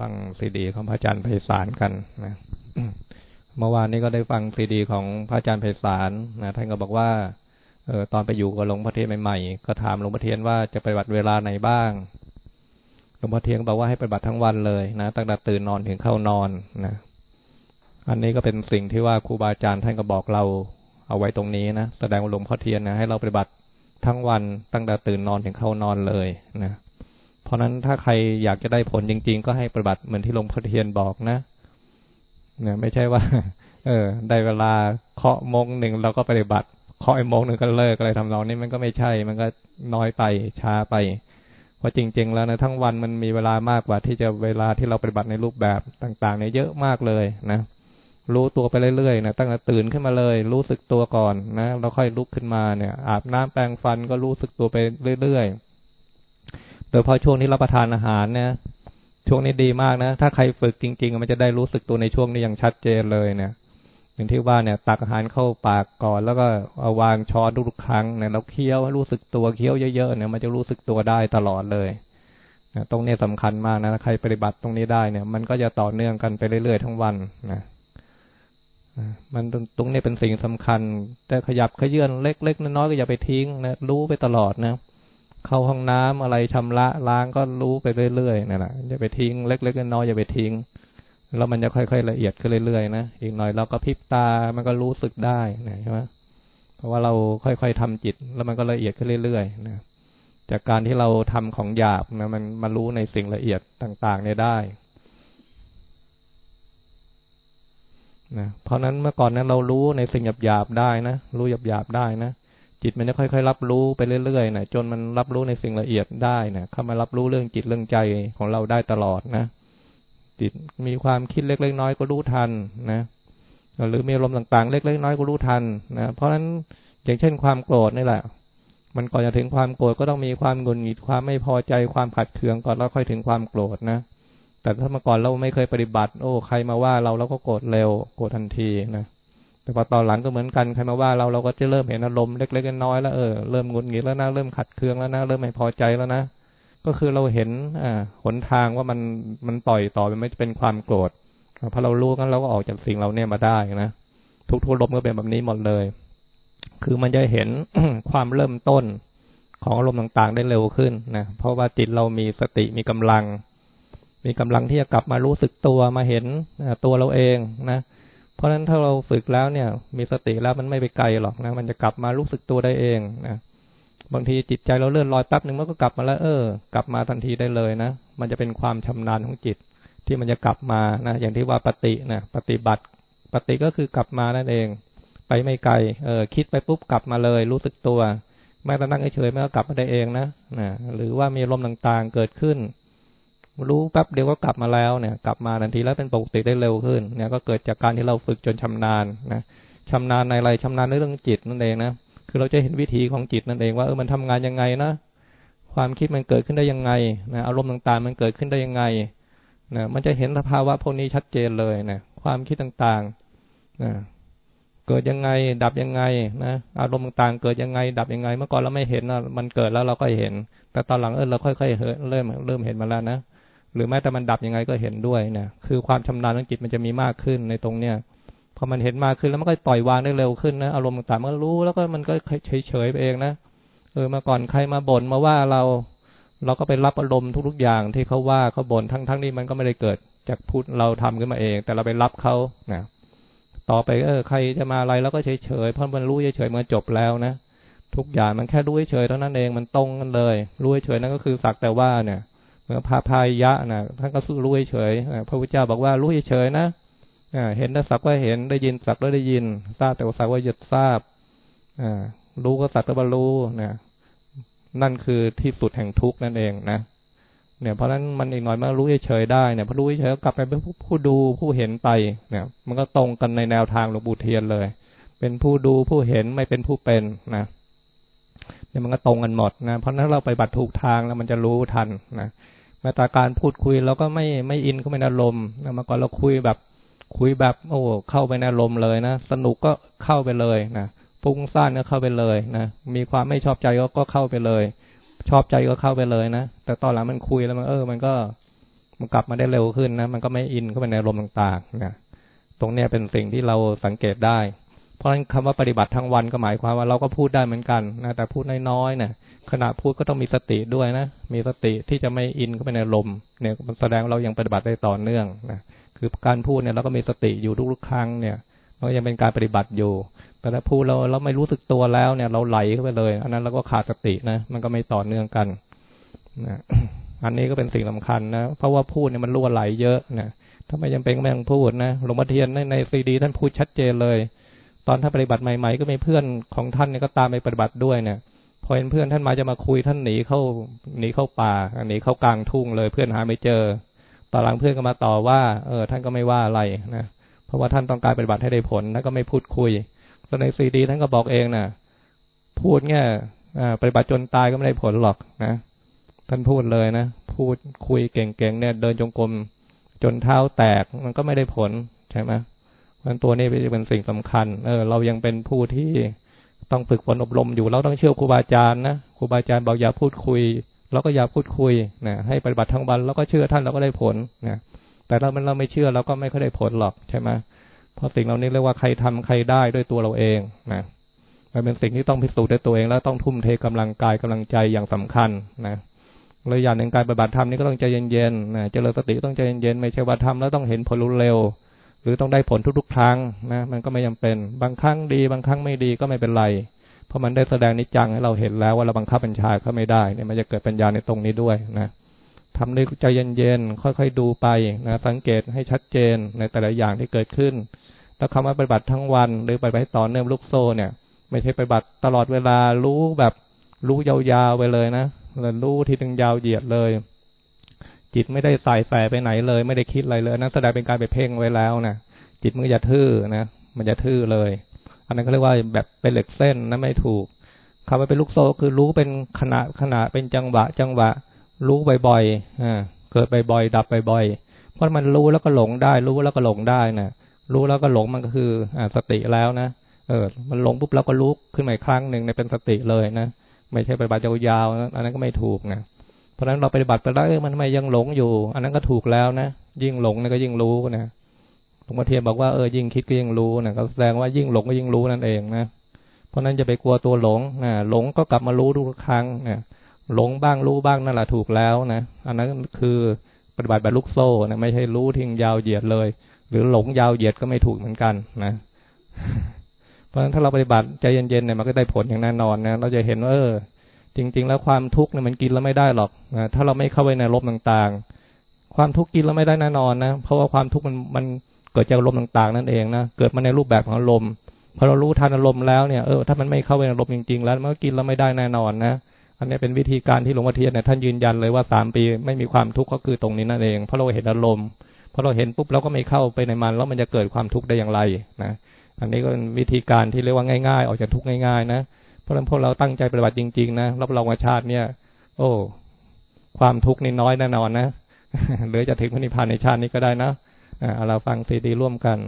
ฟังซีดีของพระอาจารย์ไพศาลกันนะเมื่อวานนี้ก็ได้ฟังซีดีของพระอาจารย์ไพศาลนะท่านก็บอกว่าเออตอนไปอยู่กับหลวงพ่อเทียนใหม่ๆก็ถามหลวงพ่อเทียนว่าจะไปบัติเวลาไหนบ้างหลวงพ่อเทียนบอกว่าให้ไปบัติทั้งวันเลยนะตั้งแต่ตื่นนอนถึงเข้านอนนะอันนี้ก็เป็นสิ่งที่ว่าครูบาอาจารย์ท่านก็บอกเราเอาไว้ตรงนี้นะแสดงว่าหลวงพ่อเทียนนะให้เราปฏิบัติทั้งวันตั้งแต่ตื่นนอนถึงเข้านอนเลยนะ ราะนั้นถ้าใครอยากจะได้ผลจริง ๆ ก็ให้ปฏิบัติเหมือนที่หลวงพ่อเทียนบอกนะเนี่ยไม่ใช่ว่า เออ ได้เวลาเคาะมงหนึ่งเราก็ปฏิบัติเคาะไอ้มงหนึ่งก็เลิกอะไรทำนองนี้มันก็ไม่ใช่ มันก็น้อยไปช้าไปเพราะจริง ๆ แล้วนะทั้งวันมันมีเวลามากกว่าที่จะเวลาที่เราปฏิบัติในรูปแบบต่างๆเนี่ยเยอะมากเลยนะรู้ตัวไปเรื่อยๆนะตั้งแต่ตื่นขึ้นมาเลย รู้สึกตัวก่อนนะแล้วค่อยลุกขึ้นมาเนี่ย อาบน้ำแปรงฟันก็รู้สึกตัวไปเรื่อยๆ โดยพอช่วงที่รับประทานอาหารเนี่ยช่วงนี้ดีมากนะ ถ้าใครฝึกจริง ๆ มันจะได้รู้สึกตัวในช่วงนี้อย่างชัดเจนเลยเนี่ยอย่างที่ว่าเนี่ย ตักอาหารเข้าปากก่อนแล้วก็เอาวางช้อนทุกครั้งเนี่ยเราเคี้ยวให้รู้สึกตัวเคี้ยวเยอะๆเนี่ยมันจะรู้สึกตัวได้ตลอดเลยนะตรงนี้สำคัญมากนะใครปฏิบัติตรงนี้ได้เนี่ย มันก็จะต่อเนื่องกันไปเรื่อยๆทั้งวันนะมันตรงนี้เป็นสิ่งสำคัญ แต่ขยับขยื่นเล็กๆน้อยๆก็อย่าไปทิ้งนะรู้ไปตลอดนะ เข้าห้องน้ำอะไรชำระล้างก็รู้ไปเรื่อยๆนั่นแหละอย่าไปทิ้งเล็กๆน้อยๆอย่าไปทิ้ง แล้วมันจะค่อย ๆ ละเอียดขึ้นเรื่อยๆนะอีกหน่อยเราก็พิบตามันก็รู้สึกได้นะใช่ไหมเพราะว่าเราค่อยๆทำจิต แล้วมันก็ละเอียดขึ้นเรื่อยๆนะจากการที่เราทำของหยาบนะมันมารู้ในสิ่งละเอียดต่าง ๆ เนี่ยได้นะเพราะนั้นเมื่อก่อนนั้นเรารู้ในสิ่งหยาบๆได้นะรู้หยาบๆได้นะ จิตมันจะค่อยๆรับรู้ไปเรื่อยๆนะจนมันรับรู้ในสิ่งละเอียดได้นะเข้ามารับรู้เรื่องจิตเรื่องใจของเราได้ตลอดนะจิตมีความคิดเล็กๆน้อยก็รู้ทันนะหรือมีลมต่างๆ เล็กๆน้อยก็รู้ทันนะเพราะฉะนั้นอย่างเช่นความโกรธนี่แหละ มันก่อนจะถึงความโกรธก็ต้องมีความหงุดหงิดความไม่พอใจความขัดเคืองก่อนแล้วค่อยถึงความโกรธนะแต่ถ้าเมื่อก่อนเราไม่เคยปฏิบัติ โอ้ ใครมาว่าเราเราก็โกรธเร็วโกรธทันทีนะ แต่พอตอนหลังก็เหมือนกันใครมาว่าเราเราก็จะเริ่มเห็นอารมณ์เล็กๆน้อยๆแล้วเออเริ่มงุดหงิดแล้วนะเริ่มขัดเคืองแล้วนะเริ่มไม่พอใจแล้วนะก็คือเราเห็นอ่าหนทางว่ามันมันปล่อยต่อไปไม่เป็นความโกรธพอเรารู้กันเราก็ออกจากสิ่งเราเนี่ยมาได้นะทุกทุกลมก็เป็นแบบนี้หมดเลย คือมันจะเห็นความเริ่มต้นของอารมณ์ต่างๆได้เร็วขึ้นนะเพราะว่าจิตเรามีสติมีกำลัง มีกำลังที่จะกลับมารู้สึกตัวมาเห็นตัวเราเองนะ เพราะฉะนั้นถ้าเราฝึกแล้วเนี่ย มีสติแล้วมันไม่ไปไกลหรอกนะมันจะกลับมารู้สึกตัวได้เองนะบางทีจิตใจเราเลื่อนลอยแป๊บหนึ่งมันก็กลับมาแล้ว เออ กลับมาทันทีได้เลยนะมันจะเป็นความชำนาญของจิต ที่มันจะกลับมานะอย่างที่ว่าปฏินะปฏิบัติ ปฏิก็คือกลับมานั่นเอง ไปไม่ไกลเออคิดไปปุ๊บกลับมาเลย รู้สึกตัวแม้แต่นั่งเฉยๆมันก็กลับมาได้เองนะนะหรือว่ามีลมต่างๆเกิดขึ้น รู้แป๊บเดียวก็กลับมาแล้วเนี่ย กลับมาทันทีแล้วเป็นปกติได้เร็วขึ้น เนี่ยก็เกิดจากการที่เราฝึกจนชำนาญนะชำนาญในอะไรชำนาญในเรื่องจิตนั่นเองนะคือเราจะเห็นวิธีของจิตนั่นเองว่าเออมันทำงานยังไงนะความคิดมันเกิดขึ้นได้ยังไงนะอารมณ์ต่างๆ มันเกิดขึ้นได้ยังไงนะมันจะเห็นสภาวะพวกนี้ชัดเจนเลยนะความคิดต่างๆนะเกิดยังไง ดับยังไงนะอารมณ์ต่างๆ เกิดยังไง ดับยังไง เมื่อก่อนเราไม่เห็นนะมันเกิดแล้วเราก็เห็น แต่ตอนหลังเออเราค่อยๆเริ่มเริ่มเห็นมาแล้วนะ หรือแม้แต่มันดับยังไงก็เห็นด้วยนะคือความชำนาญของจิตมันจะมีมากขึ้นในตรงเนี้ยพอมันเห็นมากขึ้นแล้วมันก็ปล่อยวางได้เร็วขึ้นนะอารมณ์ต่างๆมันรู้แล้วก็มันก็เฉยๆไปเองนะเออมาก่อนใครมาบ่นมาว่าเรา เราก็ไปรับอารมณ์ทุกๆอย่างที่เขาว่าเขาบ่นทั้งๆทนี้มันก็ไม่ได้เกิดจากพูดเราทำขึ้นมาเอง แต่เราไปรับเขานะต่อไปเออใครจะมาอะไรเราก็เฉยๆเพราะมันรู้เฉยๆมันจบแล้วนะทุกอย่างมันแค่รู้เฉยเท่านั้นเองมันตรงกันเลย รู้เฉยนั่นก็คือสักแต่ว่าเนี่ย พาพายะนะท่านก็สู้รู้เฉยพระพุทธเจ้าบอกว่ารู้เฉยนะเห็นแต่สักว่าเห็นได้ยินสักว่าได้ยิน ทราบแต่ว่าสักว่าหยุดทราบรู้ก็สักแต่ว่ารู้นะนั่นคือที่สุดแห่งทุกข์นั่นเองนะเนี่ยเพราะฉะนั้นมันอีกหน่อยมารู้เฉยได้เนี่ยพอรู้เฉยกลับไปเป็นผู้ดูผู้เห็นไปเนี่ย มันก็ตรงกันในแนวทางหลวงปู่เทียนเลย เป็นผู้ดูผู้เห็นไม่เป็นผู้เป็นนะเนี่ยมันก็ตรงกันหมดนะเพราะนั้นเราไปบัตรถูกทางแล้วมันจะรู้ทันนะ แม้แต่การพูดคุยเราก็ไม่ไม่อินเข้าไปในอารมณ์เมื่อก่อนเราคุยแบบคุยแบบโอ้เข้าไปในอารมณ์เลยนะสนุกก็เข้าไปเลยนะฟุ้งซ่านก็เข้าไปเลยนะมีความไม่ชอบใจก็เข้าไปเลย ชอบใจก็เข้าไปเลยนะแต่ตอนหลังมันคุยแล้วมันเออ มันก็มันกลับมาได้เร็วขึ้นนะมันก็ไม่อินเข้าไปในอารมณ์ต่างๆนะตรงเนี้ยเป็นสิ่งที่เราสังเกตได้ เพราะฉะนั้นคำว่าปฏิบัติทั้งวันก็หมายความว่าเราก็พูดได้เหมือนกันนะแต่พูดน้อยๆนะ ขณะพูดก็ต้องมีสติด้วยนะ มีสติที่จะไม่อินเข้าไปในลมเนี่ยมันแสดงเรายังปฏิบัติได้ต่อเนื่องนะคือการพูดเนี่ยเราก็มีสติอยู่ทุกๆครั้งเนี่ยมันยังเป็นการปฏิบัติอยู่ แต่ถ้าพูดเราเราไม่รู้สึกตัวแล้วเนี่ย เราไหลเข้าไปเลย อันนั้นเราก็ขาดสตินะมันก็ไม่ต่อเนื่องกันนะอันนี้ก็เป็นสิ่งสำคัญนะเพราะว่าพูดเนี่ยมันรั่วไหลเยอะนะถ้าไม่จำเป็นก็ไม่ต้องพูดนะหลวงพ่อเทียนในซีดีท่านพูดชัดเจนเลย ตอนท่านปฏิบัติใหม่ ๆ ก็มีเพื่อนของท่านเนี่ยก็ตามไปปฏิบัติด้วยเนี่ย อเห็นเพื่อนท่านมาจะมาคุยท่านหนีเข้าหนีเข้าป่าหนีเข้ากลางทุ่งเลยเพื่อนหาไม่เจอตอนหลังเพื่อนก็มาต่อว่า เออท่านก็ไม่ว่าอะไรนะเพราะว่าท่านต้องการปฏิบัติให้ได้ผลท่านก็ไม่พูดคุยแล้วในซีดีท่านก็บอกเองนะพูดเงี้ยปฏิบัติจนตายก็ไม่ได้ผลหรอกนะท่านพูดเลยนะพูดคุยเก่งๆเนี่ย เดินจงกรมจนเท้าแตกมันก็ไม่ได้ผลใช่ไหมมันตัวนี้เป็นสิ่งสำคัญ เออ เรายังเป็นผู้ที่ ต้องฝึกฝนอบรมอยู่ เราต้องเชื่อครูบาอาจารย์นะครูบาอาจารย์บอกอย่าพูดคุยเราก็อย่าพูดคุยนะให้ปฏิบัติทั้งวันเราก็เชื่อท่านเราก็ได้ผลนะแต่เรามันเราไม่เชื่อเราก็ไม่ค่อยได้ผลหรอกใช่ไหมเพราะสิ่งเหล่านี้เรียกว่าใครทำใครได้ด้วยตัวเราเองนะมันเป็นสิ่งที่ต้องพิสูจน์ด้วยตัวเอง แล้วต้องทุ่มเทกำลังกายกำลังใจอย่างสำคัญนะเลยอย่างหนึ่งการปฏิบัติธรรมนี่ก็ต้องใจเย็นๆนะเจริญสติต้องใจเย็นๆไม่ใช่ว่าทำแล้วต้องเห็นผลเร็ว หรือต้องได้ผลทุกๆ ครั้งนะมันก็ไม่จาเป็น บางครั้งดี บางครั้งไม่ดีก็ไม่เป็นไร เพราะมันได้แสดงนิจังให้เราเห็นแล้วว่าเราบังคับบัญชาเขาไม่ได้เนี่ยมันจะเกิดปัญญาในตรงนี้ด้วยนะทำด้วยใจเย็นๆค่อยๆดูไปนะสังเกตให้ชัดเจนในแต่ละอย่างที่เกิดขึ้นแล้วคำว่าปฏิบัติทั้งวันหรือปฏิบัติต่อเนื่องลูกโซ่เนี่ย ไม่ใช่ปฏิบัติตลอดเวลารู้แบบรู้ยาวๆไปเลยนะแล้วรู้ทีหนึงยาวเหยียดเลย จิตไม่ได้ใส่แฝไปไหนเลย ไม่ได้คิดอะไรเลยนั่นแสดงเป็นการไปเพ่งไว้แล้วนะจิตมันจะทื่อนะมันจะทื่อเลย อันนั้นเขาเรียกว่าแบบเป็นเหล็กเส้นนะไม่ถูกคำว่าเป็นลูกโซ่คือรู้เป็นขณะขณะเป็นจังหวะ จังหวะ รู้บ่อยๆอ่าเกิดบ่อยๆดับบ่อยๆเพราะมันรู้แล้วก็หลงได้ รู้แล้วก็หลงได้นะรู้แล้วก็หลงมันก็คืออ่าสติแล้วนะเออ มันหลงปุ๊บเราก็ลุกขึ้นมาอีกครั้งหนึ่งในเป็นสติเลยนะไม่ใช่ไปบัติยาวๆอันนั้นก็ไม่ถูกนะ ราะฉะนั้นเราปฏิบัติไปแล้วมันทำไมยังหลงอยู่ อันนั้นก็ถูกแล้วนะยิ่งหลงนี่ก็ยิ่งรู้นะหลวงพ่อเทียนบอกว่าเออยิ่งคิดก็ยิ่งรู้นะก็แสดงว่ายิ่งหลงก็ยิ่งรู้นั่นเองนะเพราะนั้นจะไปกลัวตัวหลงนะหลงก็กลับมารู้ทุกครั้งนะหลงบ้างรู้บ้างนั่นแหละถูกแล้วนะอันนั้นคือปฏิบัติแบบลูกโซ่นะไม่ใช่รู้ทิ้งยาวเหยียดเลย หรือหลงยาวเหยียดก็ไม่ถูกเหมือนกันนะเพราะฉะนั้นถ้าเราปฏิบัติใจเย็นๆเนี่ยมันก็ได้ผลอย่างแน่นอนนะเราจะเห็นว่าเออ จริง ๆ แล้วความทุกข์เนี่ยมันกินแล้วไม่ได้หรอกนะถ้าเราไม่เข้าไปในลมต่างๆ ความทุกข์กินแล้วไม่ได้แน่นอนนะ เพราะว่าความทุกข์มันมันเกิดจากลมต่างๆ นั่นเองนะ เกิดมาในรูปแบบของลมพอเรารู้ทันอารมณ์แล้วเนี่ยเออถ้ามันไม่เข้าไปในลมจริง ๆ แล้วมันก็กินแล้วไม่ได้แน่นอนนะอันนี้เป็นวิธีการที่หลวงพ่อเทียนเนี่ยท่านยืนยันเลยว่าสามปีไม่มีความทุกข์ก็คือตรงนี้นั่นเองเพราะเราเห็นอารมณ์พอเราเห็นปุ๊บเราก็ไม่เข้าไปในมันแล้วมันจะเกิดความทุกข์ได้อย่างไรนะอันนี้ก็เป็นวิธีการที่เรียกว่าง่าย ๆ ออกจากทุกข์ง่าย ๆ นะ ราะฉะนั้นพวกเราตั้งใจปฏิบัติจริงๆนะรับรองว่าชาติเนี่ย โอ้ ความทุกข์นี่น้อยแน่นอนนะหรือจะถึงพระนิพพานในชาตินี้ก็ได้นะอ่าเราฟังซีดีร่วมกัน